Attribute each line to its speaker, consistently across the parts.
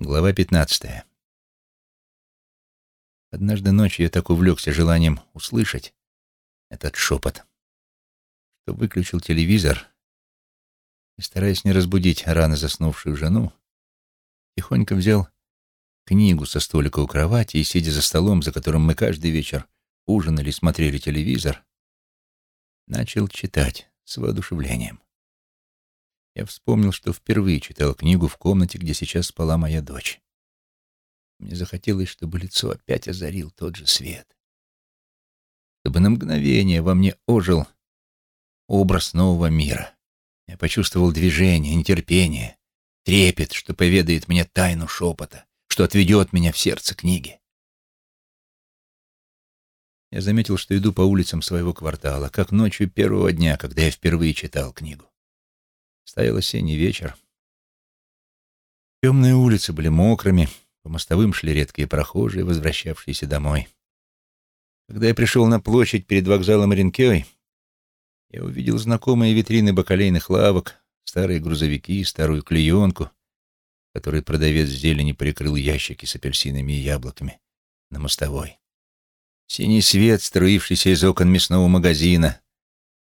Speaker 1: Глава пятнадцатая. Однажды ночью я так увлекся желанием услышать этот шепот, что выключил телевизор и, стараясь не разбудить рано заснувшую жену, тихонько взял книгу со столика у кровати и, сидя за столом, за которым мы каждый вечер ужинали, смотрели телевизор, начал читать с воодушевлением. Я вспомнил, что впервые читал книгу в комнате, где сейчас спала моя дочь. Мне захотелось, чтобы лицо опять озарил тот же свет. Чтобы на мгновение во мне ожил образ нового мира. Я почувствовал движение, нетерпение, трепет, что поведает мне тайну шепота, что отведет меня в сердце книги. Я заметил, что иду по улицам своего квартала, как ночью первого дня, когда я впервые читал книгу. Стоял осенний вечер. Темные улицы были мокрыми, по мостовым шли редкие прохожие, возвращавшиеся домой. Когда я пришел на площадь перед вокзалом Ренкёй, я увидел знакомые витрины бакалейных лавок, старые грузовики, старую клеенку, которой продавец зелени прикрыл ящики с апельсинами и яблоками на мостовой. Синий свет, струившийся из окон мясного магазина,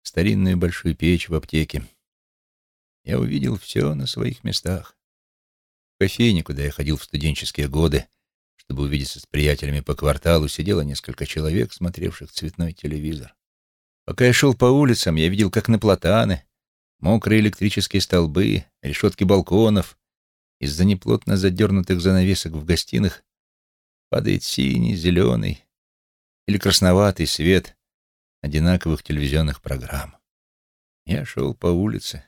Speaker 1: старинную большую печь в аптеке — я увидел все на своих местах. В кофейне, куда я ходил в студенческие годы, чтобы увидеться с приятелями по кварталу, сидело несколько человек, смотревших цветной телевизор. Пока я шел по улицам, я видел, как на платаны, мокрые электрические столбы, решетки балконов, из-за неплотно задернутых занавесок в гостиных падает синий, зеленый или красноватый свет одинаковых телевизионных программ. Я шел по улице,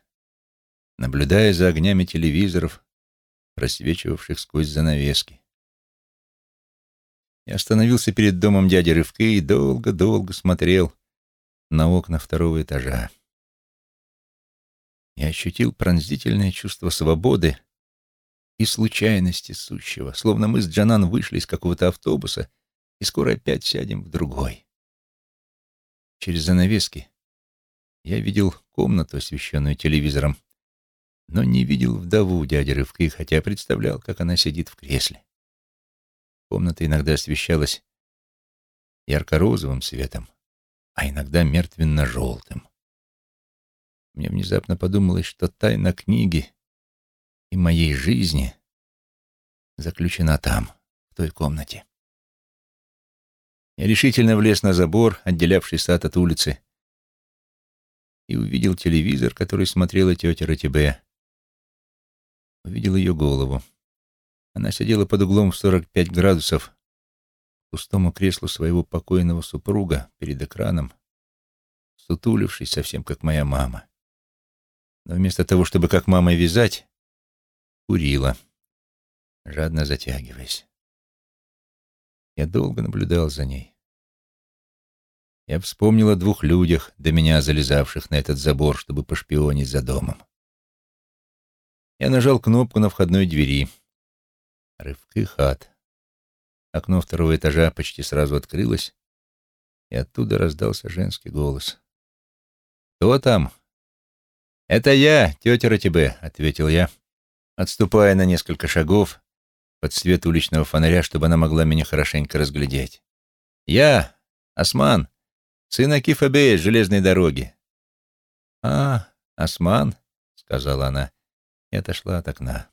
Speaker 1: наблюдая за огнями телевизоров, просвечивавших сквозь занавески. Я остановился перед домом дяди Рывки и долго-долго смотрел на окна второго этажа. Я ощутил пронзительное чувство свободы и случайности сущего, словно мы с Джанан вышли из какого-то автобуса и скоро опять сядем в другой. Через занавески я видел комнату, освещенную телевизором, но не видел вдову дяди Рывки, хотя представлял, как она сидит в кресле. Комната иногда освещалась ярко-розовым светом, а иногда мертвенно-желтым. Мне внезапно подумалось, что тайна книги и моей жизни заключена там, в той комнате. Я решительно влез на забор, отделявший сад от улицы, и увидел телевизор, который смотрела тетя Ратибе увидел ее голову. Она сидела под углом в 45 градусов к пустому креслу своего покойного супруга перед экраном, сутулившись совсем как моя мама. Но вместо того, чтобы как мама вязать, курила, жадно затягиваясь. Я долго наблюдал за ней. Я вспомнил о двух людях, до меня залезавших на этот забор, чтобы пошпионить за домом. Я нажал кнопку на входной двери. Рывки хат. Окно второго этажа почти сразу открылось, и оттуда раздался женский голос. «Кто там?» «Это я, тетя Ратибе», — ответил я, отступая на несколько шагов под свет уличного фонаря, чтобы она могла меня хорошенько разглядеть. «Я, Осман, сын Акифа Бея с железной дороги». «А, Осман», — сказала она, и отошла от окна.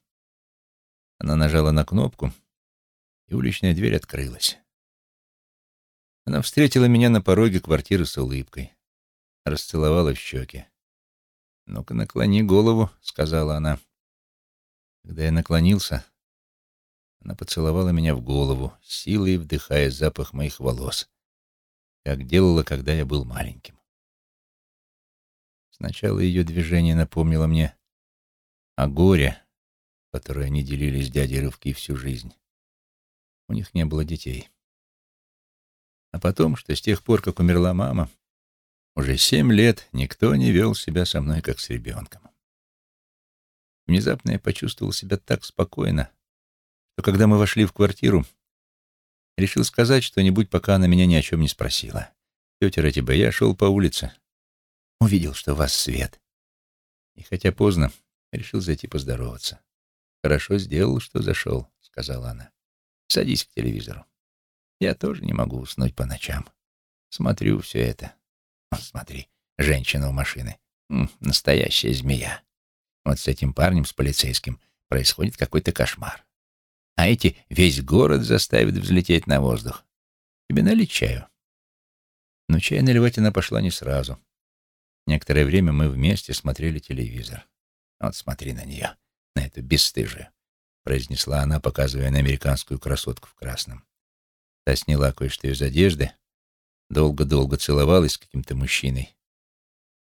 Speaker 1: Она нажала на кнопку, и уличная дверь открылась. Она встретила меня на пороге квартиры с улыбкой, расцеловала в щеки. «Ну-ка, наклони голову», — сказала она. Когда я наклонился, она поцеловала меня в голову, силой вдыхая запах моих волос, как делала, когда я был маленьким. Сначала ее движение напомнило мне о горе, которое они делили с дядей Рывки всю жизнь. У них не было детей. А потом, что с тех пор, как умерла мама, уже семь лет никто не вел себя со мной, как с ребенком. Внезапно я почувствовал себя так спокойно, что когда мы вошли в квартиру, решил сказать что-нибудь, пока она меня ни о чем не спросила. «Тетя Ратиба, я шел по улице, увидел, что у вас свет. И хотя поздно, Решил зайти поздороваться. Хорошо сделал, что зашел. сказала она. «Садись к телевизору. Я тоже не могу уснуть по ночам. Смотрю все это. Смотри, женщина у машины. настоящая змея. Вот с этим парнем, с полицейским, происходит какой-то кошмар. А эти весь город заставят взлететь на воздух. Тебе налить чаю?» Но чай наливать она пошла не сразу. Некоторое время мы вместе смотрели телевизор. «Вот смотри на нее, на эту бесстыжую», — произнесла она, показывая на американскую красотку в красном. Та сняла кое-что из одежды, долго-долго целовалась с каким-то мужчиной.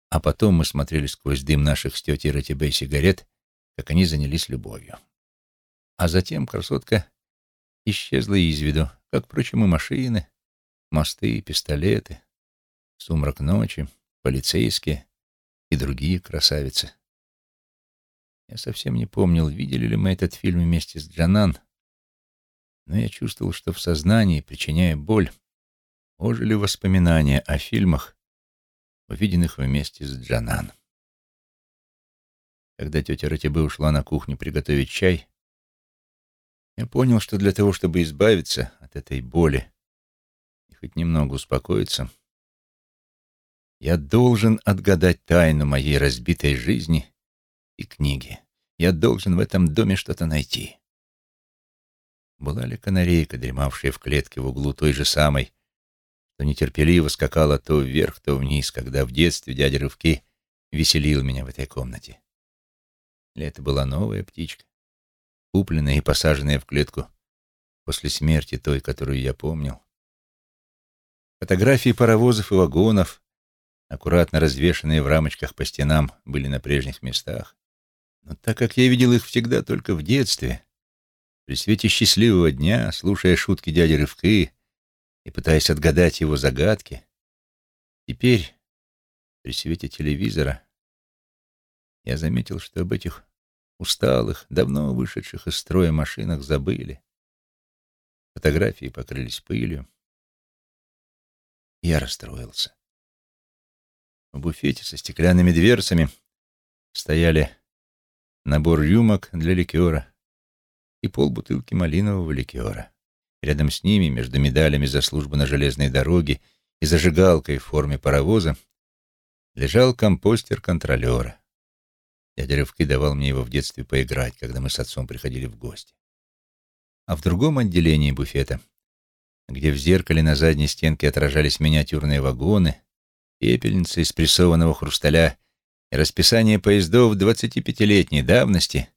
Speaker 1: А потом мы смотрели сквозь дым наших с тетей Ратибей сигарет, как они занялись любовью. А затем красотка исчезла из виду, как, впрочем, и машины, мосты, пистолеты, сумрак ночи, полицейские и другие красавицы. Я совсем не помнил, видели ли мы этот фильм вместе с Джанан, но я чувствовал, что в сознании, причиняя боль, ожили воспоминания о фильмах, увиденных вместе с Джанан. Когда тетя Ратибе ушла на кухню приготовить чай, я понял, что для того, чтобы избавиться от этой боли и хоть немного успокоиться, я должен отгадать тайну моей разбитой жизни и книги. Я должен в этом доме что-то найти. Была ли канарейка, дремавшая в клетке в углу той же самой, что нетерпеливо скакала то вверх, то вниз, когда в детстве дядя Рывки веселил меня в этой комнате? Или это была новая птичка, купленная и посаженная в клетку после смерти той, которую я помнил? Фотографии паровозов и вагонов, аккуратно развешанные в рамочках по стенам, были на прежних местах. Но так как я видел их всегда только в детстве, при свете счастливого дня, слушая шутки дяди Рывки и пытаясь отгадать его загадки, теперь, при свете телевизора, я заметил, что об этих усталых, давно вышедших из строя машинах забыли. Фотографии покрылись пылью. Я расстроился. В буфете со стеклянными дверцами стояли набор рюмок для ликера и полбутылки малинового ликера. Рядом с ними, между медалями за службу на железной дороге и зажигалкой в форме паровоза, лежал компостер контролера. Дядя Рывки давал мне его в детстве поиграть, когда мы с отцом приходили в гости. А в другом отделении буфета, где в зеркале на задней стенке отражались миниатюрные вагоны, пепельница из прессованного хрусталя расписание поездов 25-летней давности,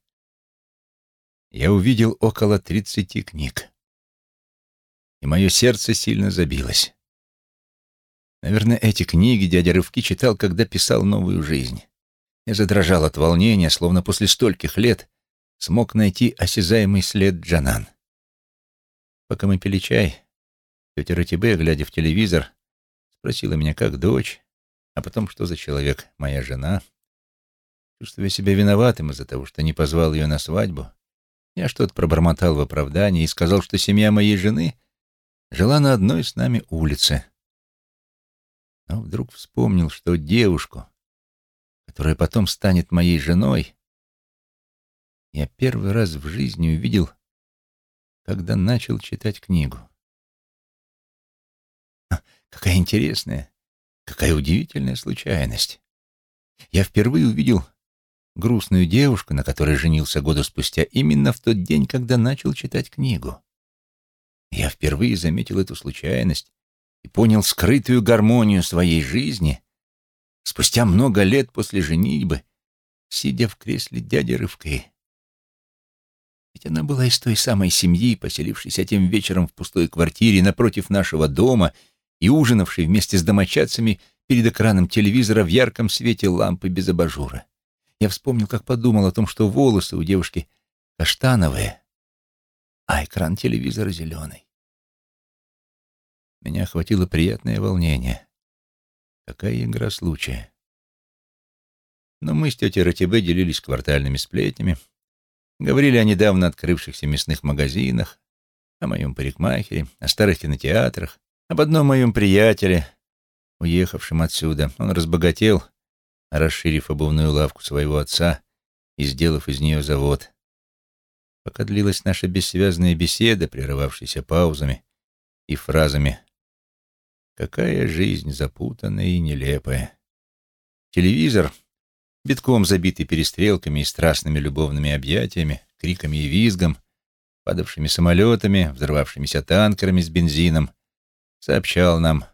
Speaker 1: я увидел около 30 книг. И мое сердце сильно забилось. Наверное, эти книги дядя Рывки читал, когда писал «Новую жизнь». Я задрожал от волнения, словно после стольких лет смог найти осязаемый след Джанан. Пока мы пили чай, тетя Ратибе, глядя в телевизор, спросила меня, как дочь, а потом, что за человек моя жена. Чувствуя себя виноватым из-за того, что не позвал ее на свадьбу, я что-то пробормотал в оправдании и сказал, что семья моей жены жила на одной с нами улице. Но вдруг вспомнил, что девушку, которая потом станет моей женой, я первый раз в жизни увидел, когда начал читать книгу. Какая интересная, какая удивительная случайность. Я впервые увидел грустную девушку, на которой женился года спустя, именно в тот день, когда начал читать книгу. Я впервые заметил эту случайность и понял скрытую гармонию своей жизни спустя много лет после женитьбы, сидя в кресле дяди Рывки. Ведь она была из той самой семьи, поселившейся тем вечером в пустой квартире напротив нашего дома — и ужинавший вместе с домочадцами перед экраном телевизора в ярком свете лампы без абажура. Я вспомнил, как подумал о том, что волосы у девушки каштановые, а экран телевизора зеленый. Меня охватило приятное волнение. Какая игра случая. Но мы с тетей Ратибе делились квартальными сплетнями, говорили о недавно открывшихся мясных магазинах, о моем парикмахере, о старых кинотеатрах, об одном моем приятеле, уехавшем отсюда. Он разбогател, расширив обувную лавку своего отца и сделав из нее завод. Пока длилась наша бессвязная беседа, прерывавшаяся паузами и фразами «Какая жизнь запутанная и нелепая!» Телевизор, битком забитый перестрелками и страстными любовными объятиями, криками и визгом, падавшими самолетами, взорвавшимися танкерами с бензином, сообщал нам,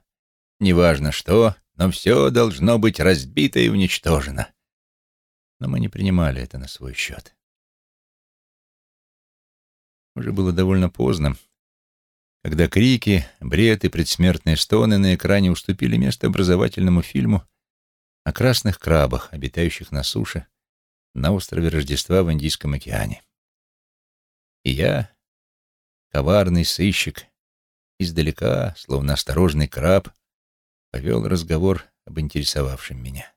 Speaker 1: неважно что, но все должно быть разбито и уничтожено. Но мы не принимали это на свой счет. Уже было довольно поздно, когда крики, бред и предсмертные стоны на экране уступили место образовательному фильму о красных крабах, обитающих на суше на острове Рождества в Индийском океане. И я, коварный сыщик, издалека, словно осторожный краб, повел разговор об интересовавшем меня.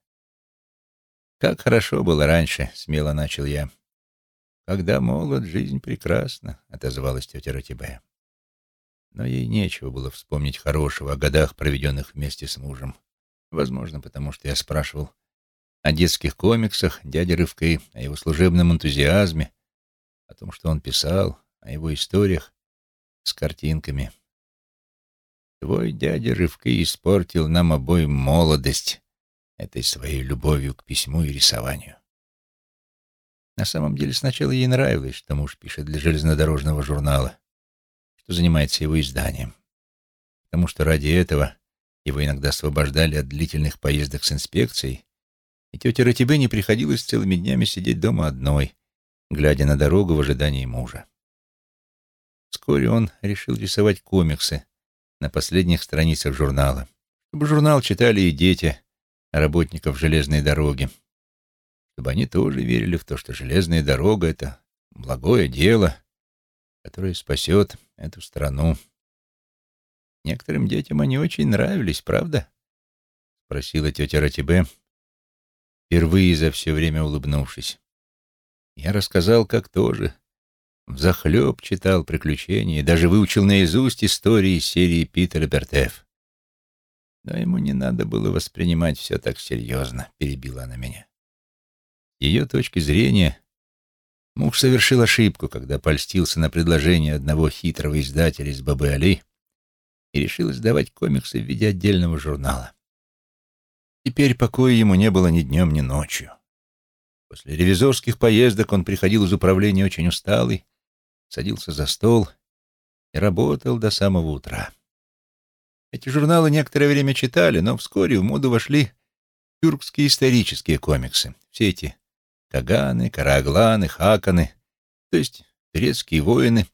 Speaker 1: «Как хорошо было раньше», — смело начал я. «Когда молод, жизнь прекрасна», — отозвалась тетя Ратибе. Но ей нечего было вспомнить хорошего о годах, проведенных вместе с мужем. Возможно, потому что я спрашивал о детских комиксах дяди Рывкой, о его служебном энтузиазме, о том, что он писал, о его историях с картинками. Твой дядя Рывкой испортил нам обоим молодость этой своей любовью к письму и рисованию. На самом деле сначала ей нравилось, что муж пишет для железнодорожного журнала, что занимается его изданием, потому что ради этого его иногда освобождали от длительных поездок с инспекцией, и тете Ратибе не приходилось целыми днями сидеть дома одной, глядя на дорогу в ожидании мужа. Вскоре он решил рисовать комиксы на последних страницах журнала, чтобы журнал читали и дети работников железной дороги, чтобы они тоже верили в то, что железная дорога — это благое дело, которое спасет эту страну. Некоторым детям они очень нравились, правда? — спросила тетя Ратибе, впервые за все время улыбнувшись. Я рассказал, как тоже взахлеб читал приключения и даже выучил наизусть истории серии Питера Бертеф. Но ему не надо было воспринимать все так серьезно, перебила она меня ее точки зрения, муж совершил ошибку, когда польстился на предложение одного хитрого издателя из Бабы-Али и решил издавать комиксы в виде отдельного журнала. Теперь покоя ему не было ни днем, ни ночью. После ревизорских поездок он приходил из управления очень усталый, садился за стол и работал до самого утра. Эти журналы некоторое время читали, но вскоре в моду вошли тюркские исторические комиксы. Все эти Каганы, Карагланы, Хаканы, то есть турецкие воины,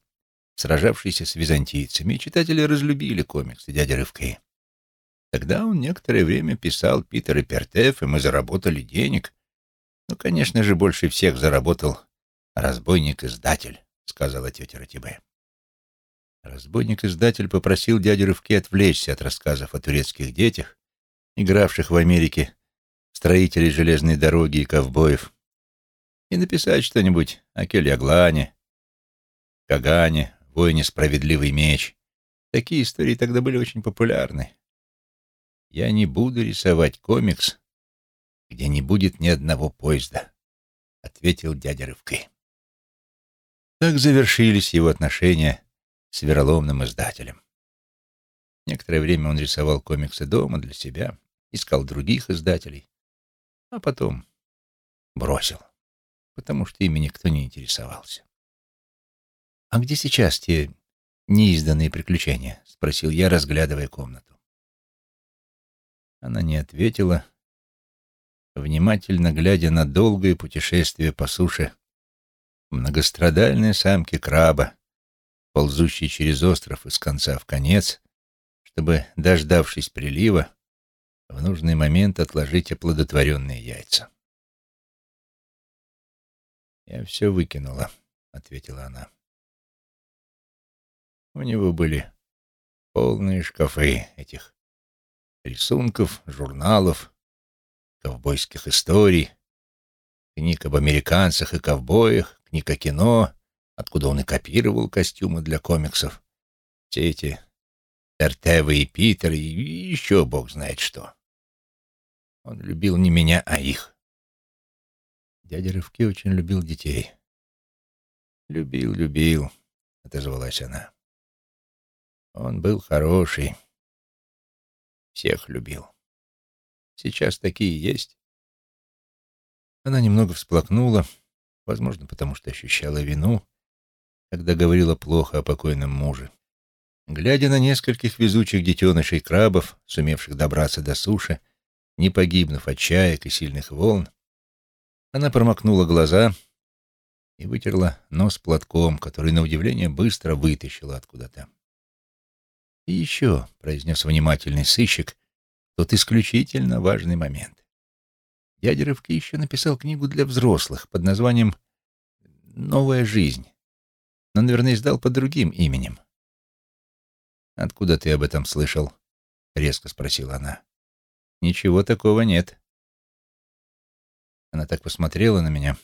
Speaker 1: сражавшиеся с византийцами, и читатели разлюбили комиксы дяди Рывки. Тогда он некоторое время писал Питер и Пертеф, и мы заработали денег. Ну, конечно же, больше всех заработал разбойник-издатель, сказала тетя Ратибе. Разбойник-издатель попросил дядю Рывки отвлечься от рассказов о турецких детях, игравших в Америке строителей железной дороги и ковбоев, и написать что-нибудь о Кельяглане, Кагане, воине «Справедливый меч». Такие истории тогда были очень популярны. Я не буду рисовать комикс, где не будет ни одного поезда, — ответил дядя Рывкой. Так завершились его отношения с вероломным издателем. Некоторое время он рисовал комиксы дома для себя, искал других издателей, а потом бросил потому что ими никто не интересовался. «А где сейчас те неизданные приключения?» — спросил я, разглядывая комнату. Она не ответила, внимательно глядя на долгое путешествие по суше многострадальные самки краба, ползущие через остров из конца в конец, чтобы, дождавшись прилива, в нужный момент отложить оплодотворенные яйца. «Я все выкинула», — ответила она. У него были полные шкафы этих рисунков, журналов, ковбойских историй, книг об американцах и ковбоях, о кино, откуда он и копировал костюмы для комиксов. Все эти Эртевы и Питер и еще бог знает что. Он любил не меня, а их. Дядя Рывки очень любил детей. Любил, любил, отозвалась она. Он был хороший. Всех любил. Сейчас такие есть. Она немного всплакнула, возможно, потому что ощущала вину, когда говорила плохо о покойном муже. Глядя на нескольких везучих детенышей крабов, сумевших добраться до суши, не погибнув от чаек и сильных волн, она промокнула глаза и вытерла нос платком, который, на удивление, быстро вытащила откуда-то. «И еще», — произнес внимательный сыщик, — «тот исключительно важный момент. Дядя Рывки еще написал книгу для взрослых под названием «Новая жизнь», но, наверное, издал под другим именем. «Откуда ты об этом слышал?» — резко спросила она. «Ничего такого нет». Она так посмотрела на меня,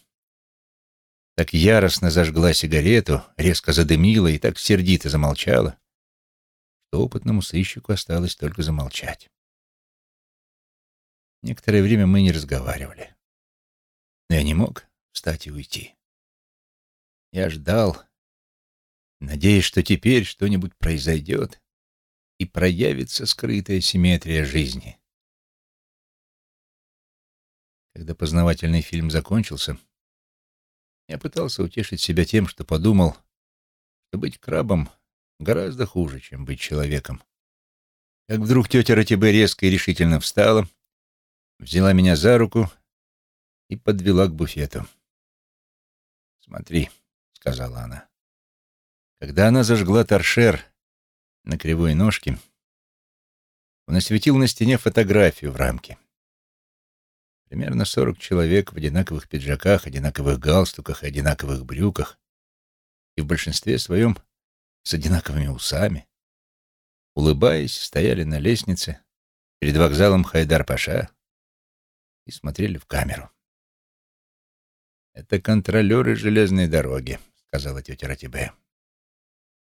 Speaker 1: так яростно зажгла сигарету, резко задымила и так сердито замолчала, что опытному сыщику осталось только замолчать. Некоторое время мы не разговаривали. Я не мог встать и уйти. Я ждал, надеясь, что теперь что-нибудь произойдет и проявится скрытая симметрия жизни. Когда познавательный фильм закончился, я пытался утешить себя тем, что подумал, что быть крабом гораздо хуже, чем быть человеком. Как вдруг тетя Ратибе резко и решительно встала, взяла меня за руку и подвела к буфету. «Смотри», — сказала она. Когда она зажгла торшер на кривой ножке, он осветил на стене фотографию в рамке. Примерно сорок человек в одинаковых пиджаках, одинаковых галстуках и одинаковых брюках, и в большинстве своем с одинаковыми усами, улыбаясь, стояли на лестнице перед вокзалом Хайдар-Паша и смотрели в камеру. «Это контролеры железной дороги», — сказала тетя Ратибе.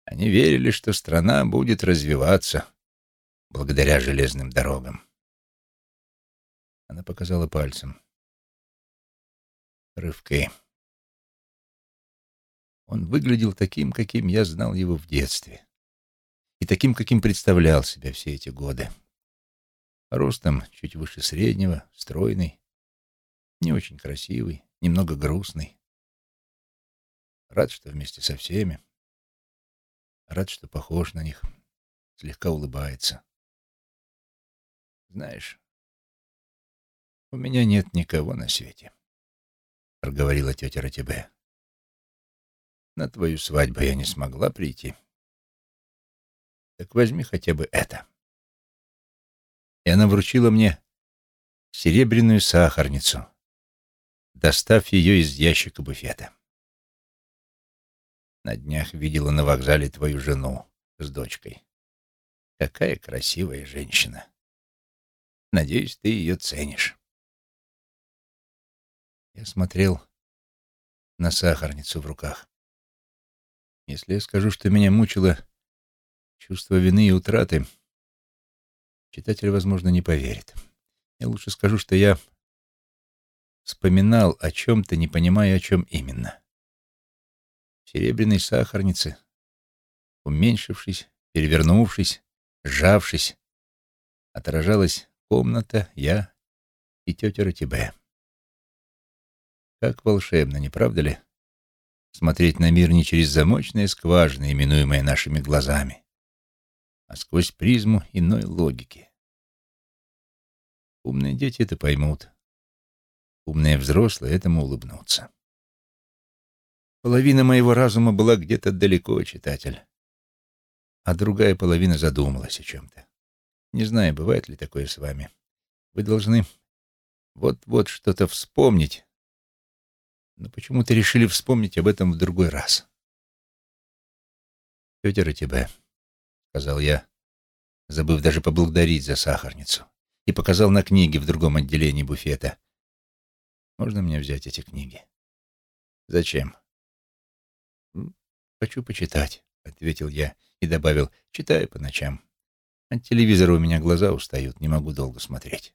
Speaker 1: «Они верили, что страна будет развиваться благодаря железным дорогам». Она показала пальцем. Рывки. Он выглядел таким, каким я знал его в детстве. И таким, каким представлял себя все эти годы. Ростом чуть выше среднего, стройный, не очень красивый, немного грустный. Рад, что вместе со всеми. Рад, что похож на них. Слегка улыбается. Знаешь, «У меня нет никого на свете», — проговорила тетя Ратибе. «На твою свадьбу я не смогла прийти. Так возьми хотя бы это». И она вручила мне серебряную сахарницу, достав ее из ящика буфета. На днях видела на вокзале твою жену с дочкой. Какая красивая женщина. Надеюсь, ты ее ценишь. Я смотрел на сахарницу в руках. Если я скажу, что меня мучило чувство вины и утраты, читатель, возможно, не поверит. Я лучше скажу, что я вспоминал о чем-то, не понимая, о чем именно. В серебряной сахарнице, уменьшившись, перевернувшись, сжавшись, отражалась комната, я и тетя Ратибе. Как волшебно, не правда ли? Смотреть на мир не через замочные скважины, именуемые нашими глазами, а сквозь призму иной логики. Умные дети это поймут. Умные взрослые этому улыбнутся. Половина моего разума была где-то далеко, читатель, а другая половина задумалась о чем-то. Не знаю, бывает ли такое с вами. Вы должны вот-вот что-то вспомнить, но почему-то решили вспомнить об этом в другой раз. «Тетя Ратибе», — сказал я, забыв даже поблагодарить за сахарницу, и показал на книги в другом отделении буфета. «Можно мне взять эти книги?» «Зачем?» «Хочу почитать», — ответил я и добавил, «читаю по ночам. От телевизора у меня глаза устают, не могу долго смотреть».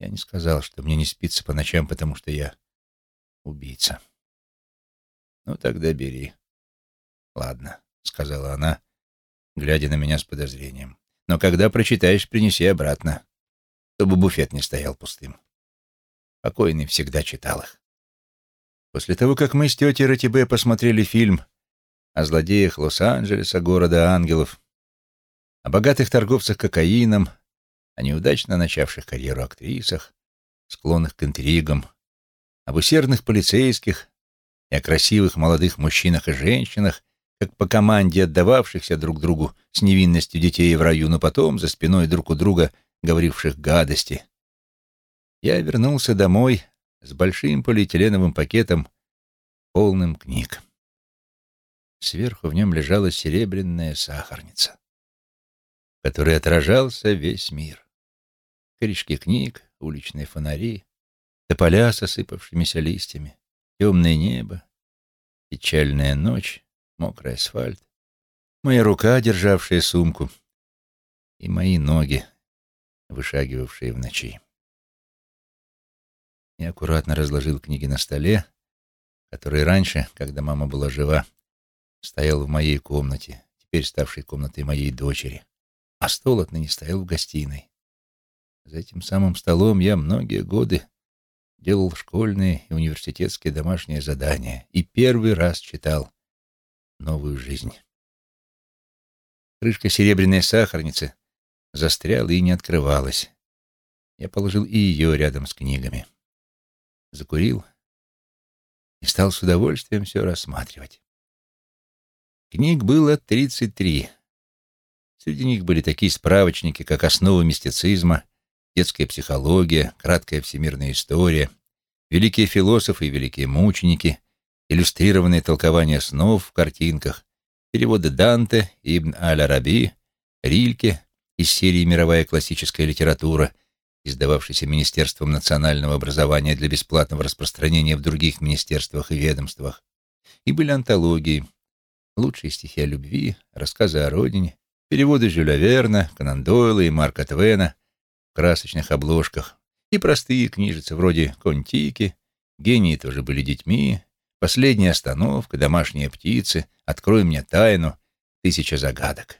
Speaker 1: Я не сказал, что мне не спится по ночам, потому что я убийца. Ну, тогда бери. Ладно, сказала она, глядя на меня с подозрением. Но когда прочитаешь, принеси обратно, чтобы буфет не стоял пустым. Покойный всегда читал их. После того, как мы с тетей Ратибе посмотрели фильм о злодеях Лос-Анджелеса, города ангелов, о богатых торговцах кокаином, о неудачно начавших карьеру актрисах, склонных к интригам, об усердных полицейских и о красивых молодых мужчинах и женщинах, как по команде отдававшихся друг другу с невинностью детей в раю, но потом за спиной друг у друга говоривших гадости. Я вернулся домой с большим полиэтиленовым пакетом, полным книг. Сверху в нем лежала серебряная сахарница, в которой отражался весь мир. Корешки книг, уличные фонари, тополя с осыпавшимися листьями, темное небо, печальная ночь, мокрый асфальт, моя рука, державшая сумку, и мои ноги, вышагивавшие в ночи. Я аккуратно разложил книги на столе, который раньше, когда мама была жива, стоял в моей комнате, теперь ставшей комнатой моей дочери, а стол отныне стоял в гостиной. За этим самым столом я многие годы делал школьные и университетские домашние задания и первый раз читал «Новую жизнь». Крышка серебряной сахарницы застряла и не открывалась. Я положил и ее рядом с книгами. Закурил и стал с удовольствием все рассматривать. Книг было тридцать три. Среди них были такие справочники, как «Основы мистицизма», «Детская психология», «Краткая всемирная история», «Великие философы и великие мученики», иллюстрированные толкования снов в картинках, переводы Данте, Ибн Аль-Араби, Рильке из серии «Мировая классическая литература», издававшейся Министерством национального образования для бесплатного распространения в других министерствах и ведомствах, и были антологии, лучшие стихи о любви, рассказы о родине, переводы Жюля Верна, Конан Дойла и Марка Твена в красочных обложках, и простые книжицы вроде «Контики», «Гении тоже были детьми», «Последняя остановка», «Домашние птицы», «Открой мне тайну», «Тысяча загадок».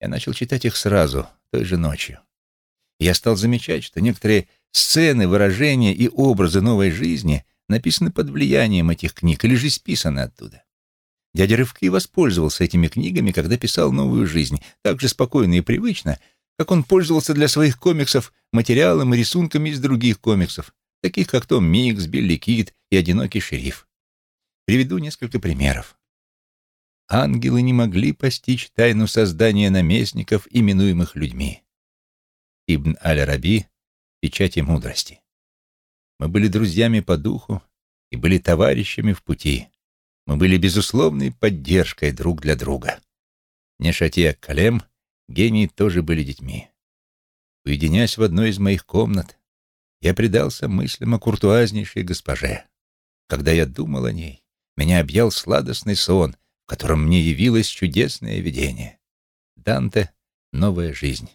Speaker 1: Я начал читать их сразу, той же ночью. Я стал замечать, что некоторые сцены, выражения и образы новой жизни написаны под влиянием этих книг или же списаны оттуда. Дядя Рывки воспользовался этими книгами, когда писал «Новую жизнь», так же спокойно и привычно, как он пользовался для своих комиксов материалом и рисунками из других комиксов, таких как Том Микс, Билли Кит и «Одинокий шериф». Приведу несколько примеров ангелы не могли постичь тайну создания наместников, именуемых людьми. Ибн Аль-Раби «Печати мудрости». Мы были друзьями по духу и были товарищами в пути. Мы были безусловной поддержкой друг для друга. Нешатия Калем, гении тоже были детьми. Уединясь в одной из моих комнат, я предался мыслям о куртуазнейшей госпоже. Когда я думал о ней, меня объял сладостный сон, в котором мне явилось чудесное видение. Данте — новая жизнь.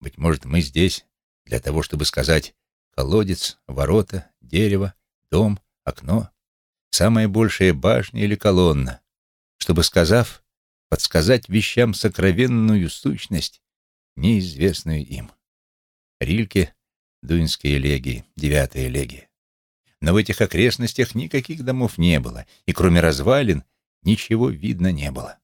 Speaker 1: Быть может, мы здесь для того, чтобы сказать колодец, ворота, дерево, дом, окно, самая большая башня или колонна, чтобы, сказав, подсказать вещам сокровенную сущность, неизвестную им. Рильке, Дуинские элегии, девятая элегия. Но в этих окрестностях никаких домов не было, и кроме развалин ничего видно не было.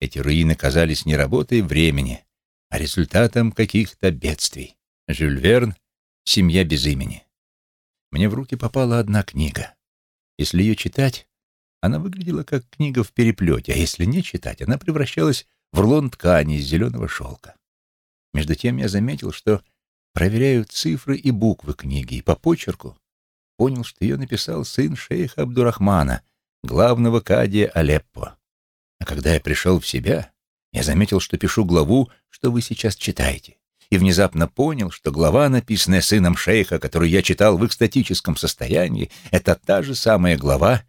Speaker 1: Эти руины казались не работой времени, а результатом каких-то бедствий. Жюль Верн «Семья без имени». Мне в руки попала одна книга. Если ее читать, она выглядела как книга в переплете, а если не читать, она превращалась в рулон ткани из зеленого шелка. Между тем я заметил, что проверяю цифры и буквы книги, и по почерку понял, что ее написал сын шейха Абдурахмана, главного кадия Алеппо. А когда я пришел в себя, я заметил, что пишу главу, что вы сейчас читаете, и внезапно понял, что глава, написанная сыном шейха, которую я читал в экстатическом состоянии, это та же самая глава,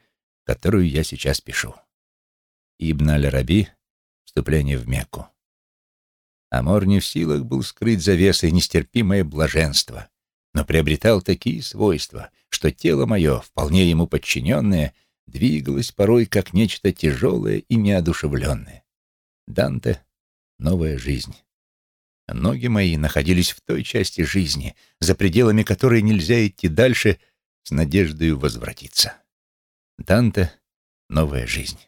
Speaker 1: которую я сейчас пишу. Ибн аль-Раби «Вступление в Мекку». Амор не в силах был скрыть завесой нестерпимое блаженство, но приобретал такие свойства, что тело мое, вполне ему подчиненное, двигалось порой как нечто тяжелое и неодушевленное. Данте — новая жизнь. Ноги мои находились в той части жизни, за пределами которой нельзя идти дальше с надеждой возвратиться. Данте — новая жизнь.